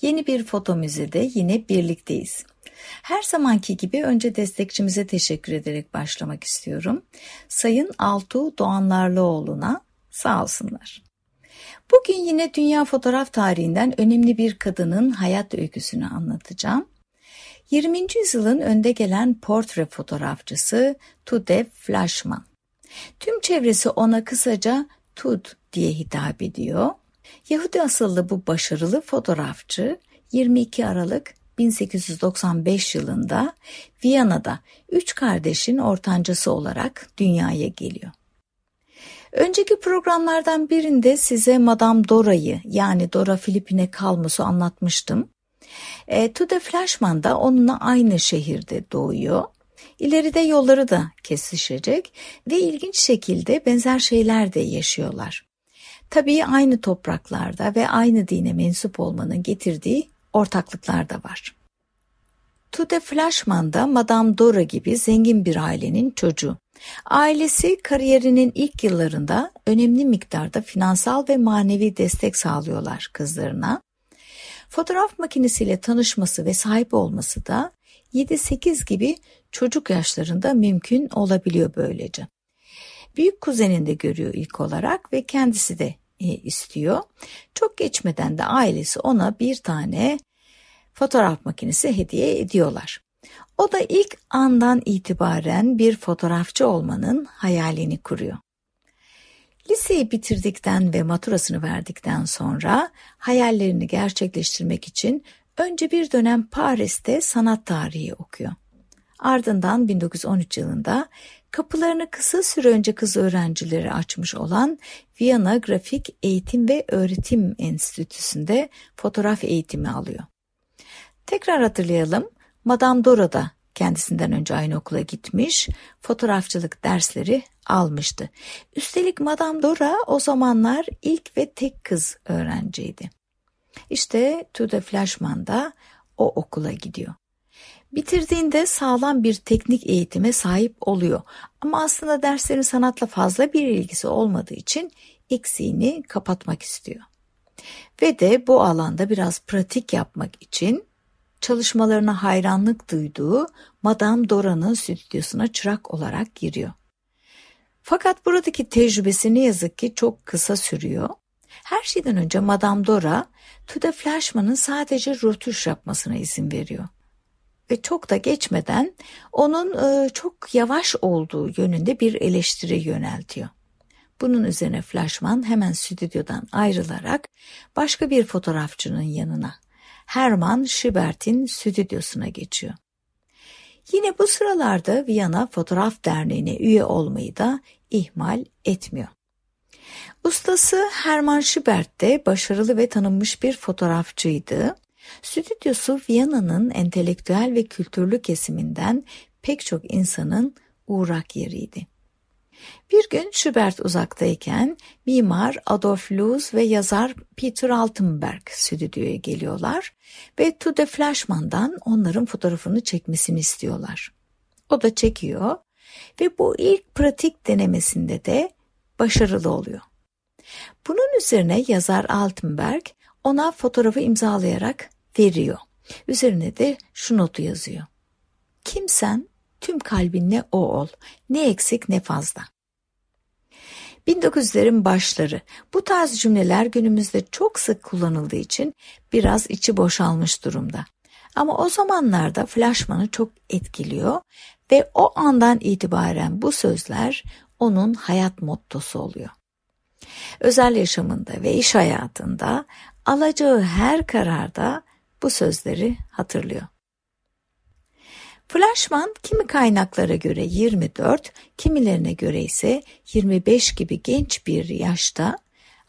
Yeni bir foto müzede yine birlikteyiz. Her zamanki gibi önce destekçimize teşekkür ederek başlamak istiyorum. Sayın Altuğ Doğanlarlıoğlu'na sağ olsunlar. Bugün yine dünya fotoğraf tarihinden önemli bir kadının hayat öyküsünü anlatacağım. 20. yüzyılın önde gelen portre fotoğrafçısı Tude Flashman. Tüm çevresi ona kısaca Tud diye hitap ediyor. Yahudi asıllı bu başarılı fotoğrafçı 22 Aralık 1895 yılında Viyana'da üç kardeşin ortancası olarak dünyaya geliyor. Önceki programlardan birinde size Madame Dora'yı yani Dora Filipine Kalmus'u anlatmıştım. E, Tude Flashman da onunla aynı şehirde doğuyor. İleride yolları da kesişecek ve ilginç şekilde benzer şeyler de yaşıyorlar. Tabii aynı topraklarda ve aynı dine mensup olmanın getirdiği ortaklıklar da var. Tude Flashman da Madame Dora gibi zengin bir ailenin çocuğu. Ailesi kariyerinin ilk yıllarında önemli miktarda finansal ve manevi destek sağlıyorlar kızlarına. Fotoğraf makinesiyle tanışması ve sahip olması da 7-8 gibi çocuk yaşlarında mümkün olabiliyor böylece. Büyük kuzeninde görüyor ilk olarak ve kendisi de istiyor. Çok geçmeden de ailesi ona bir tane fotoğraf makinesi hediye ediyorlar. O da ilk andan itibaren bir fotoğrafçı olmanın hayalini kuruyor. Liseyi bitirdikten ve maturasını verdikten sonra hayallerini gerçekleştirmek için önce bir dönem Paris'te sanat tarihi okuyor. Ardından 1913 yılında kapılarını kısa süre önce kız öğrencileri açmış olan Viyana Grafik Eğitim ve Öğretim Enstitüsü'nde fotoğraf eğitimi alıyor. Tekrar hatırlayalım, Madame Dora da kendisinden önce aynı okula gitmiş, fotoğrafçılık dersleri almıştı. Üstelik Madame Dora o zamanlar ilk ve tek kız öğrenciydi. İşte Tude Flashman da o okula gidiyor. Bitirdiğinde sağlam bir teknik eğitime sahip oluyor. Ama aslında derslerin sanatla fazla bir ilgisi olmadığı için eksiğini kapatmak istiyor. Ve de bu alanda biraz pratik yapmak için çalışmalarına hayranlık duyduğu Madame Dora'nın stüdyosuna çırak olarak giriyor. Fakat buradaki tecrübesi ne yazık ki çok kısa sürüyor. Her şeyden önce Madame Dora, Tude Flashman'ın sadece rötuş yapmasına izin veriyor ve çok da geçmeden onun e, çok yavaş olduğu yönünde bir eleştiri yöneltiyor. Bunun üzerine Flashman hemen stüdyodan ayrılarak başka bir fotoğrafçının yanına Hermann Schibert'in stüdyosuna geçiyor. Yine bu sıralarda Viyana Fotoğraf Derneği'ne üye olmayı da ihmal etmiyor. Ustası Hermann Schibert de başarılı ve tanınmış bir fotoğrafçıydı Stüdyosu Viyana'nın entelektüel ve kültürlü kesiminden pek çok insanın uğrak yeriydi. Bir gün Schubert uzaktayken mimar Adolf Loos ve yazar Peter Altenberg stüdyoya geliyorlar ve Tude Flashman'dan onların fotoğrafını çekmesini istiyorlar. O da çekiyor ve bu ilk pratik denemesinde de başarılı oluyor. Bunun üzerine yazar Altenberg ona fotoğrafı imzalayarak veriyor. Üzerine de şu notu yazıyor. Kimsen tüm kalbinle o ol. Ne eksik ne fazla. 1900'lerin başları. Bu tarz cümleler günümüzde çok sık kullanıldığı için biraz içi boşalmış durumda. Ama o zamanlarda Flashman'ı çok etkiliyor ve o andan itibaren bu sözler onun hayat mottosu oluyor. Özel yaşamında ve iş hayatında alacağı her kararda bu sözleri hatırlıyor. Flashman kimi kaynaklara göre 24, kimilerine göre ise 25 gibi genç bir yaşta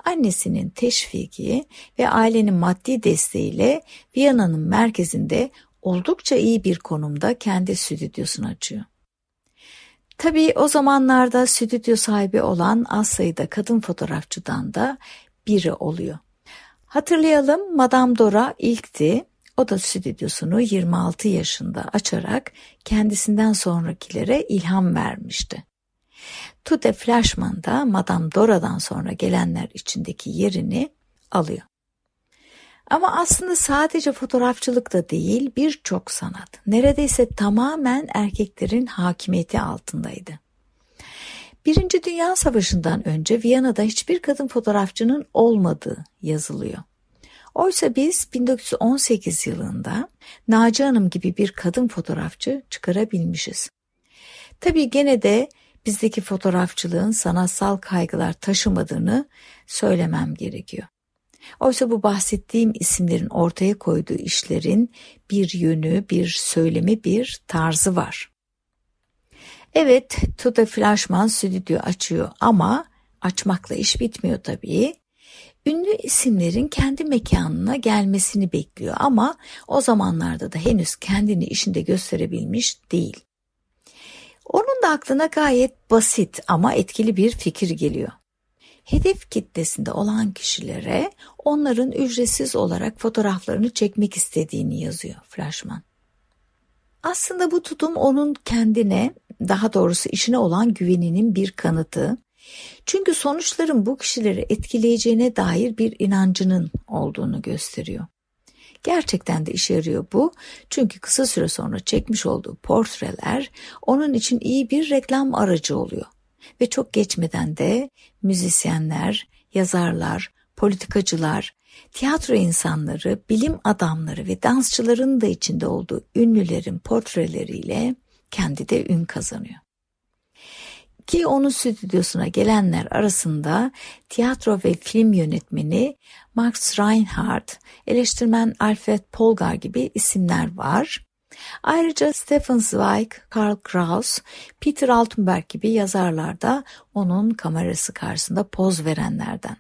annesinin teşviki ve ailenin maddi desteğiyle Viyana'nın merkezinde oldukça iyi bir konumda kendi stüdyosunu açıyor. Tabii o zamanlarda stüdyo sahibi olan az sayıda kadın fotoğrafçıdan da biri oluyor. Hatırlayalım Madame Dora ilkti. O da stüdyosunu 26 yaşında açarak kendisinden sonrakilere ilham vermişti. Tude Flashman da Madame Dora'dan sonra gelenler içindeki yerini alıyor. Ama aslında sadece fotoğrafçılık da değil birçok sanat neredeyse tamamen erkeklerin hakimiyeti altındaydı. Birinci Dünya Savaşı'ndan önce Viyana'da hiçbir kadın fotoğrafçının olmadığı yazılıyor. Oysa biz 1918 yılında Naci Hanım gibi bir kadın fotoğrafçı çıkarabilmişiz. Tabii gene de bizdeki fotoğrafçılığın sanatsal kaygılar taşımadığını söylemem gerekiyor. Oysa bu bahsettiğim isimlerin ortaya koyduğu işlerin bir yönü, bir söylemi, bir tarzı var. Evet, Tuta Flashman stüdyo açıyor ama açmakla iş bitmiyor tabii. Ünlü isimlerin kendi mekanına gelmesini bekliyor ama o zamanlarda da henüz kendini işinde gösterebilmiş değil. Onun da aklına gayet basit ama etkili bir fikir geliyor hedef kitlesinde olan kişilere onların ücretsiz olarak fotoğraflarını çekmek istediğini yazıyor Flashman. Aslında bu tutum onun kendine, daha doğrusu işine olan güveninin bir kanıtı. Çünkü sonuçların bu kişileri etkileyeceğine dair bir inancının olduğunu gösteriyor. Gerçekten de işe yarıyor bu. Çünkü kısa süre sonra çekmiş olduğu portreler onun için iyi bir reklam aracı oluyor ve çok geçmeden de müzisyenler, yazarlar, politikacılar, tiyatro insanları, bilim adamları ve dansçıların da içinde olduğu ünlülerin portreleriyle kendi de ün kazanıyor. Ki onun stüdyosuna gelenler arasında tiyatro ve film yönetmeni Max Reinhardt, eleştirmen Alfred Polgar gibi isimler var. Ayrıca Stefan Zweig, Karl Kraus, Peter Altenberg gibi yazarlar da onun kamerası karşısında poz verenlerden.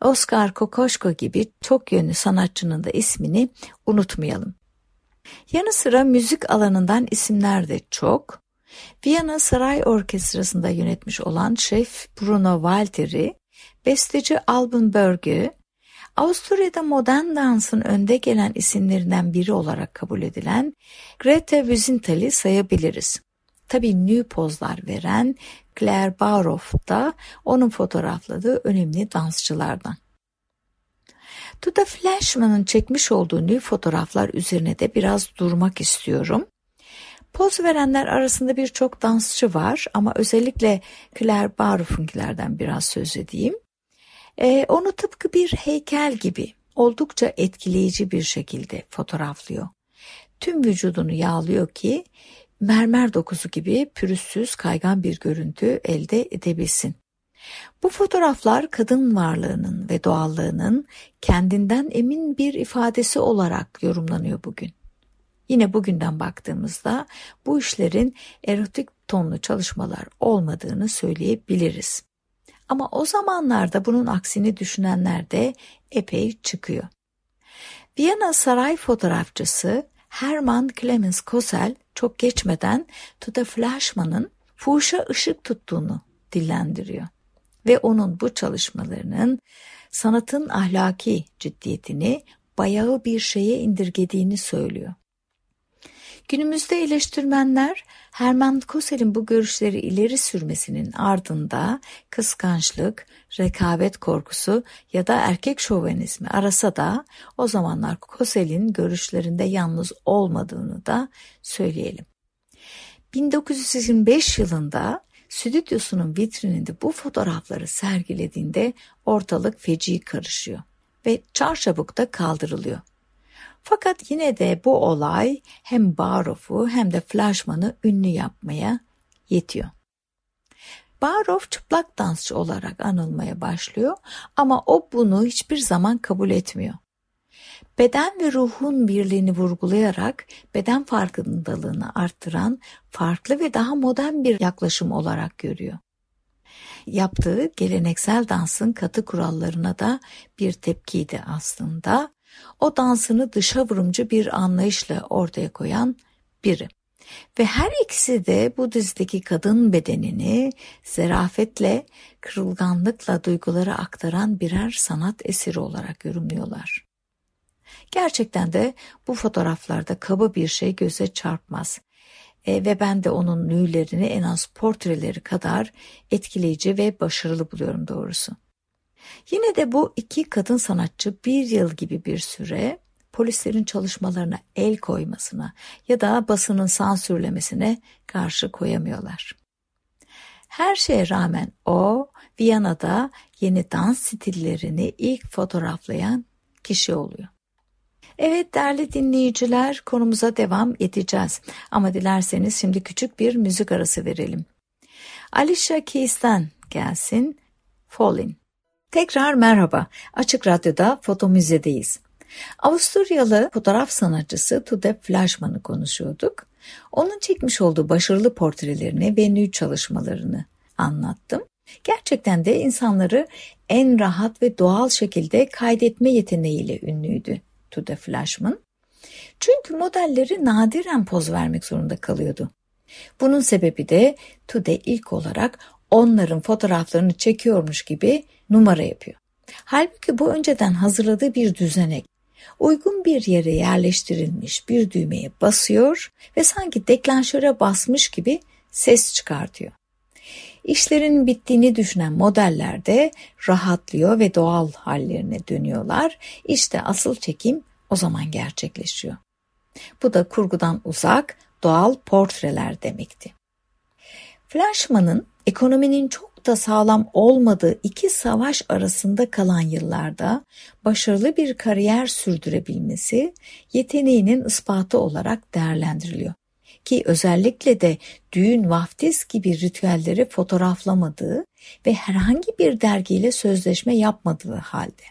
Oscar Kokoschko gibi çok yönlü sanatçının da ismini unutmayalım. Yanı sıra müzik alanından isimler de çok. Viyana Saray Orkestrası'nda yönetmiş olan şef Bruno Walter'i, besteci Alban Berg'ü, Avusturya'da modern dansın önde gelen isimlerinden biri olarak kabul edilen Greta Wiesenthal sayabiliriz. Tabii nü pozlar veren Claire Barrow da onun fotoğrafladığı önemli dansçılardan. Tuda Flashman'ın çekmiş olduğu nü fotoğraflar üzerine de biraz durmak istiyorum. Poz verenler arasında birçok dansçı var ama özellikle Claire Barrow'unkilerden biraz söz edeyim. E, onu tıpkı bir heykel gibi oldukça etkileyici bir şekilde fotoğraflıyor. Tüm vücudunu yağlıyor ki mermer dokusu gibi pürüzsüz kaygan bir görüntü elde edebilsin. Bu fotoğraflar kadın varlığının ve doğallığının kendinden emin bir ifadesi olarak yorumlanıyor bugün. Yine bugünden baktığımızda bu işlerin erotik tonlu çalışmalar olmadığını söyleyebiliriz. Ama o zamanlarda bunun aksini düşünenler de epey çıkıyor. Viyana saray fotoğrafçısı Hermann Clemens Kosel çok geçmeden Tuta Flashman'ın fuhuşa ışık tuttuğunu dillendiriyor. Ve onun bu çalışmalarının sanatın ahlaki ciddiyetini bayağı bir şeye indirgediğini söylüyor. Günümüzde eleştirmenler Hermann Kosel'in bu görüşleri ileri sürmesinin ardında kıskançlık, rekabet korkusu ya da erkek şovenizmi arasa da o zamanlar Kosel'in görüşlerinde yalnız olmadığını da söyleyelim. 1925 yılında stüdyosunun vitrininde bu fotoğrafları sergilediğinde ortalık feci karışıyor ve çarşabukta kaldırılıyor. Fakat yine de bu olay hem Barof'u hem de Flashman'ı ünlü yapmaya yetiyor. Barof çıplak dansçı olarak anılmaya başlıyor ama o bunu hiçbir zaman kabul etmiyor. Beden ve ruhun birliğini vurgulayarak beden farkındalığını arttıran farklı ve daha modern bir yaklaşım olarak görüyor. Yaptığı geleneksel dansın katı kurallarına da bir tepkiydi aslında o dansını dışa vurumcu bir anlayışla ortaya koyan biri. Ve her ikisi de bu dizideki kadın bedenini zerafetle, kırılganlıkla duyguları aktaran birer sanat eseri olarak yorumluyorlar. Gerçekten de bu fotoğraflarda kaba bir şey göze çarpmaz. E, ve ben de onun nüylerini en az portreleri kadar etkileyici ve başarılı buluyorum doğrusu. Yine de bu iki kadın sanatçı bir yıl gibi bir süre polislerin çalışmalarına el koymasına ya da basının sansürlemesine karşı koyamıyorlar. Her şeye rağmen o Viyana'da yeni dans stillerini ilk fotoğraflayan kişi oluyor. Evet değerli dinleyiciler konumuza devam edeceğiz ama dilerseniz şimdi küçük bir müzik arası verelim. Alicia Keys'ten gelsin Falling. Tekrar merhaba. Açık Radyo'da Foto Müze'deyiz. Avusturyalı fotoğraf sanatçısı Tude Flashman'ı konuşuyorduk. Onun çekmiş olduğu başarılı portrelerini ve nü çalışmalarını anlattım. Gerçekten de insanları en rahat ve doğal şekilde kaydetme yeteneğiyle ünlüydü Tude Flashman. Çünkü modelleri nadiren poz vermek zorunda kalıyordu. Bunun sebebi de Tude ilk olarak onların fotoğraflarını çekiyormuş gibi numara yapıyor. Halbuki bu önceden hazırladığı bir düzenek. Uygun bir yere yerleştirilmiş bir düğmeye basıyor ve sanki deklanşöre basmış gibi ses çıkartıyor. İşlerin bittiğini düşünen modeller de rahatlıyor ve doğal hallerine dönüyorlar. İşte asıl çekim o zaman gerçekleşiyor. Bu da kurgudan uzak, doğal portreler demekti. Flashman'ın ekonominin çok da sağlam olmadığı iki savaş arasında kalan yıllarda başarılı bir kariyer sürdürebilmesi yeteneğinin ispatı olarak değerlendiriliyor. Ki özellikle de düğün vaftiz gibi ritüelleri fotoğraflamadığı ve herhangi bir dergiyle sözleşme yapmadığı halde.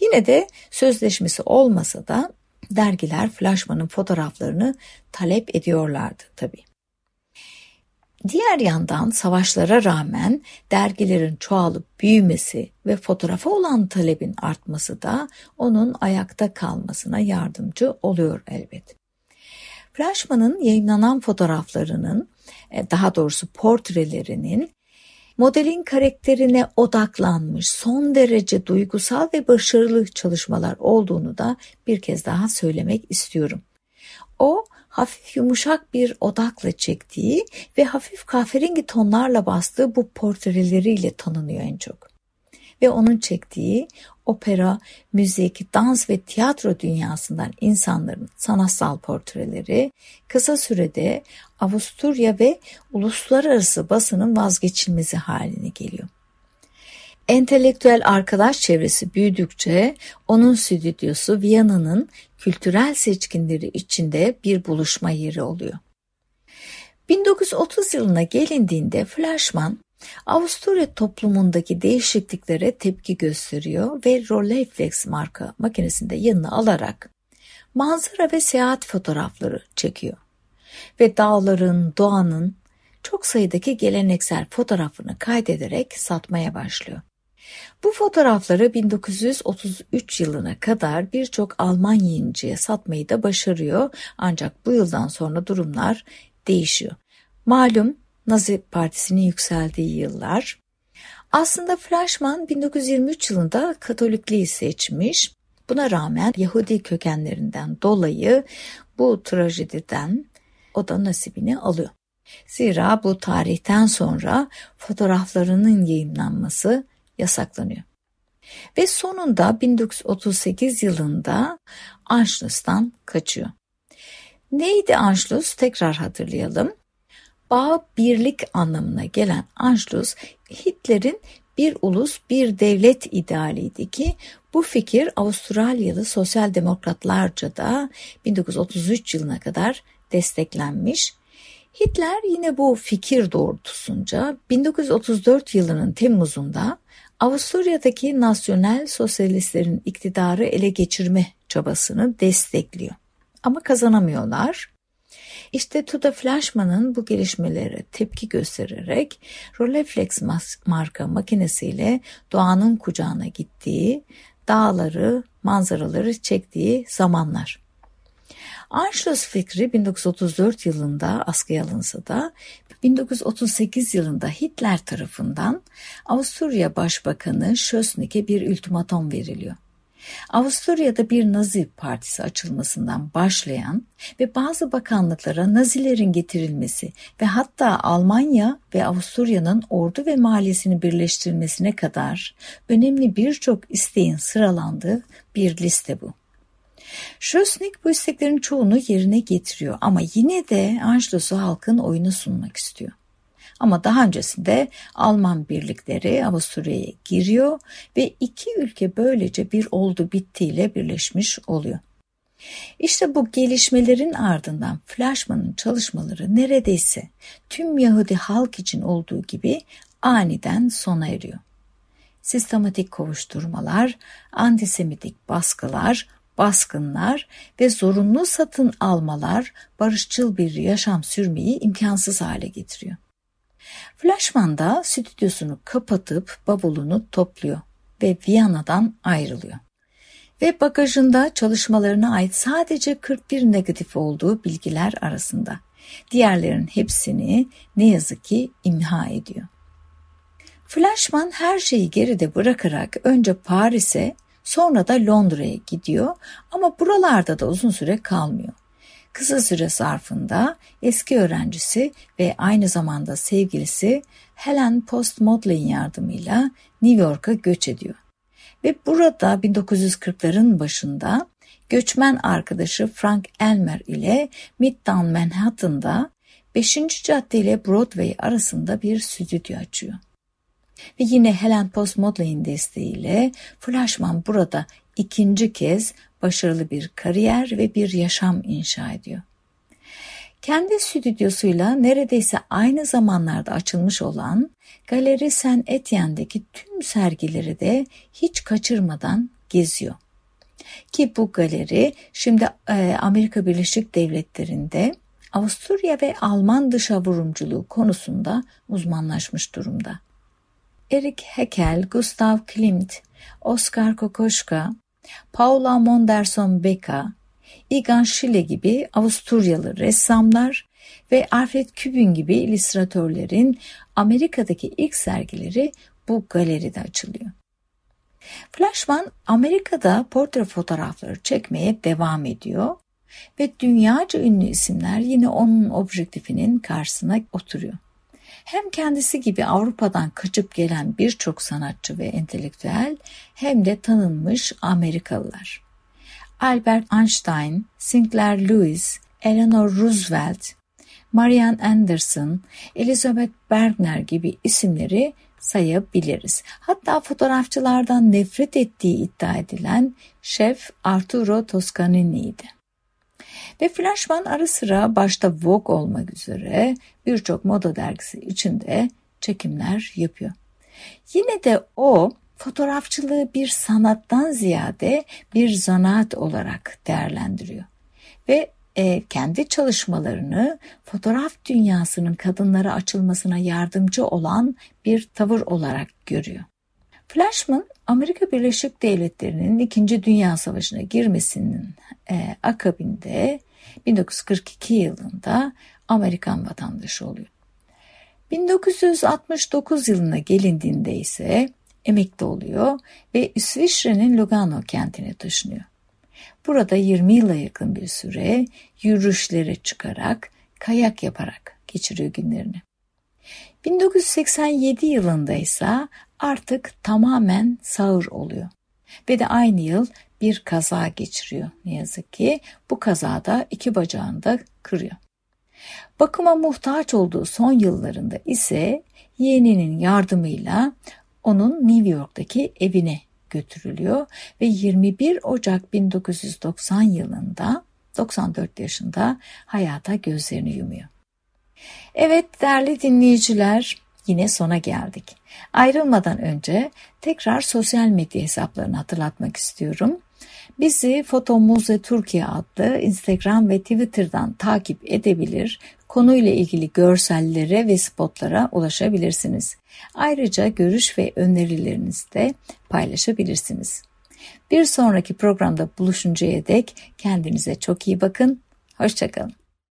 Yine de sözleşmesi olmasa da dergiler Flashman'ın fotoğraflarını talep ediyorlardı tabii. Diğer yandan savaşlara rağmen dergilerin çoğalıp büyümesi ve fotoğrafa olan talebin artması da onun ayakta kalmasına yardımcı oluyor elbet. Flashman'ın yayınlanan fotoğraflarının, e, daha doğrusu portrelerinin modelin karakterine odaklanmış son derece duygusal ve başarılı çalışmalar olduğunu da bir kez daha söylemek istiyorum. O hafif yumuşak bir odakla çektiği ve hafif kahverengi tonlarla bastığı bu portreleriyle tanınıyor en çok. Ve onun çektiği opera, müzik, dans ve tiyatro dünyasından insanların sanatsal portreleri kısa sürede Avusturya ve uluslararası basının vazgeçilmezi haline geliyor. Entelektüel arkadaş çevresi büyüdükçe onun stüdyosu Viyana'nın kültürel seçkinleri içinde bir buluşma yeri oluyor. 1930 yılına gelindiğinde Flashman Avusturya toplumundaki değişikliklere tepki gösteriyor ve Rolleiflex marka makinesinde yanına alarak manzara ve seyahat fotoğrafları çekiyor. Ve dağların, doğanın çok sayıdaki geleneksel fotoğrafını kaydederek satmaya başlıyor. Bu fotoğrafları 1933 yılına kadar birçok Alman yayıncıya satmayı da başarıyor ancak bu yıldan sonra durumlar değişiyor. Malum Nazi Partisi'nin yükseldiği yıllar. Aslında Flashman 1923 yılında Katolikliği seçmiş. Buna rağmen Yahudi kökenlerinden dolayı bu trajediden o da nasibini alıyor. Zira bu tarihten sonra fotoğraflarının yayınlanması yasaklanıyor. Ve sonunda 1938 yılında Anschluss'tan kaçıyor. Neydi Anschluss? Tekrar hatırlayalım. Bağ birlik anlamına gelen Anschluss Hitler'in bir ulus bir devlet idealiydi ki bu fikir Avustralyalı sosyal demokratlarca da 1933 yılına kadar desteklenmiş Hitler yine bu fikir doğrultusunca 1934 yılının Temmuz'unda Avusturya'daki nasyonel sosyalistlerin iktidarı ele geçirme çabasını destekliyor. Ama kazanamıyorlar. İşte Tuda Flashman'ın bu gelişmelere tepki göstererek Rolleiflex marka makinesiyle doğanın kucağına gittiği, dağları, manzaraları çektiği zamanlar. Anschluss fikri 1934 yılında askıya alınsa da 1938 yılında Hitler tarafından Avusturya Başbakanı Schössnick'e bir ultimatom veriliyor. Avusturya'da bir Nazi partisi açılmasından başlayan ve bazı bakanlıklara Nazilerin getirilmesi ve hatta Almanya ve Avusturya'nın ordu ve maliyesini birleştirilmesine kadar önemli birçok isteğin sıralandığı bir liste bu. Schleswig bu isteklerin çoğunu yerine getiriyor ama yine de Anschluss'u halkın oyunu sunmak istiyor. Ama daha öncesinde Alman birlikleri Avusturya'ya giriyor ve iki ülke böylece bir oldu bittiyle birleşmiş oluyor. İşte bu gelişmelerin ardından Fleischmann'ın çalışmaları neredeyse tüm Yahudi halk için olduğu gibi aniden sona eriyor. Sistematik kovuşturmalar, antisemitik baskılar, baskınlar ve zorunlu satın almalar barışçıl bir yaşam sürmeyi imkansız hale getiriyor. Flashman da stüdyosunu kapatıp bavulunu topluyor ve Viyana'dan ayrılıyor. Ve bagajında çalışmalarına ait sadece 41 negatif olduğu bilgiler arasında. Diğerlerin hepsini ne yazık ki imha ediyor. Flashman her şeyi geride bırakarak önce Paris'e sonra da Londra'ya gidiyor ama buralarda da uzun süre kalmıyor. Kısa süre zarfında eski öğrencisi ve aynı zamanda sevgilisi Helen Post Modley'in yardımıyla New York'a göç ediyor. Ve burada 1940'ların başında göçmen arkadaşı Frank Elmer ile Midtown Manhattan'da 5. cadde ile Broadway arasında bir stüdyo açıyor. Ve yine Helen Post desteğiyle Flashman burada ikinci kez başarılı bir kariyer ve bir yaşam inşa ediyor. Kendi stüdyosuyla neredeyse aynı zamanlarda açılmış olan Galeri Saint Etienne'deki tüm sergileri de hiç kaçırmadan geziyor. Ki bu galeri şimdi e, Amerika Birleşik Devletleri'nde Avusturya ve Alman dışa vurumculuğu konusunda uzmanlaşmış durumda. Erik Heckel, Gustav Klimt, Oskar Kokoschka, Paula Monderson Beka, Igan Schiele gibi Avusturyalı ressamlar ve Alfred Kübün gibi illüstratörlerin Amerika'daki ilk sergileri bu galeride açılıyor. Flashman Amerika'da portre fotoğrafları çekmeye devam ediyor ve dünyaca ünlü isimler yine onun objektifinin karşısına oturuyor. Hem kendisi gibi Avrupa'dan kaçıp gelen birçok sanatçı ve entelektüel hem de tanınmış Amerikalılar. Albert Einstein, Sinclair Lewis, Eleanor Roosevelt, Marian Anderson, Elizabeth Bergner gibi isimleri sayabiliriz. Hatta fotoğrafçılardan nefret ettiği iddia edilen şef Arturo Toscanini'ydi. Ve Flashman ara sıra başta Vogue olmak üzere birçok moda dergisi içinde çekimler yapıyor. Yine de o fotoğrafçılığı bir sanattan ziyade bir zanaat olarak değerlendiriyor. Ve e, kendi çalışmalarını fotoğraf dünyasının kadınlara açılmasına yardımcı olan bir tavır olarak görüyor. Flashman Amerika Birleşik Devletleri'nin 2. Dünya Savaşı'na girmesinin e, akabinde 1942 yılında Amerikan vatandaşı oluyor. 1969 yılına gelindiğinde ise emekli oluyor ve İsviçre'nin Lugano kentine taşınıyor. Burada 20 yıla yakın bir süre yürüyüşlere çıkarak, kayak yaparak geçiriyor günlerini. 1987 yılında ise artık tamamen sağır oluyor. Ve de aynı yıl bir kaza geçiriyor ne yazık ki. Bu kazada iki bacağını da kırıyor. Bakıma muhtaç olduğu son yıllarında ise yeğeninin yardımıyla onun New York'taki evine götürülüyor ve 21 Ocak 1990 yılında 94 yaşında hayata gözlerini yumuyor. Evet değerli dinleyiciler yine sona geldik. Ayrılmadan önce tekrar sosyal medya hesaplarını hatırlatmak istiyorum. Bizi Foto Muze Türkiye adlı Instagram ve Twitter'dan takip edebilir, konuyla ilgili görsellere ve spotlara ulaşabilirsiniz. Ayrıca görüş ve önerilerinizi de paylaşabilirsiniz. Bir sonraki programda buluşuncaya dek kendinize çok iyi bakın. Hoşçakalın.